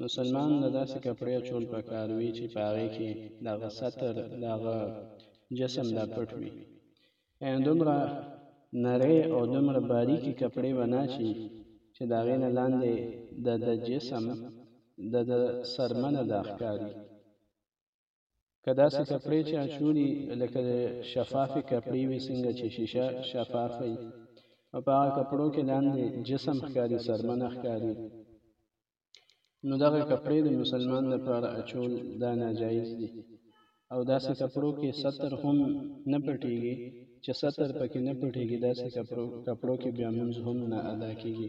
مسلمان له داسې کپړې اچول پکار وي چې په هغې کې د هغه ستر د هغه جسم دا پټ وي یعنې دومره نرۍ او دومره باریکې کپړې به نه اچي چې د هغې نه لاندې د د جسم د د سرمنه دا ښکاري که داسې کپړې چې اچولي لکه د شفافې کپړې وي څنګه چې شیشه شفاف وي او په هغه کپړو کې لاندې جسم ښکاري سرمه نه ښکاري نو دغه کپړې د مسلمان لپاره اچول دا ناجایز دي او داسې کپړو کې ستر هم نه پټیږي چې ستر پکې نه پټیږي داسې کپړو کې بیا مونږ هم نه ادا کیږي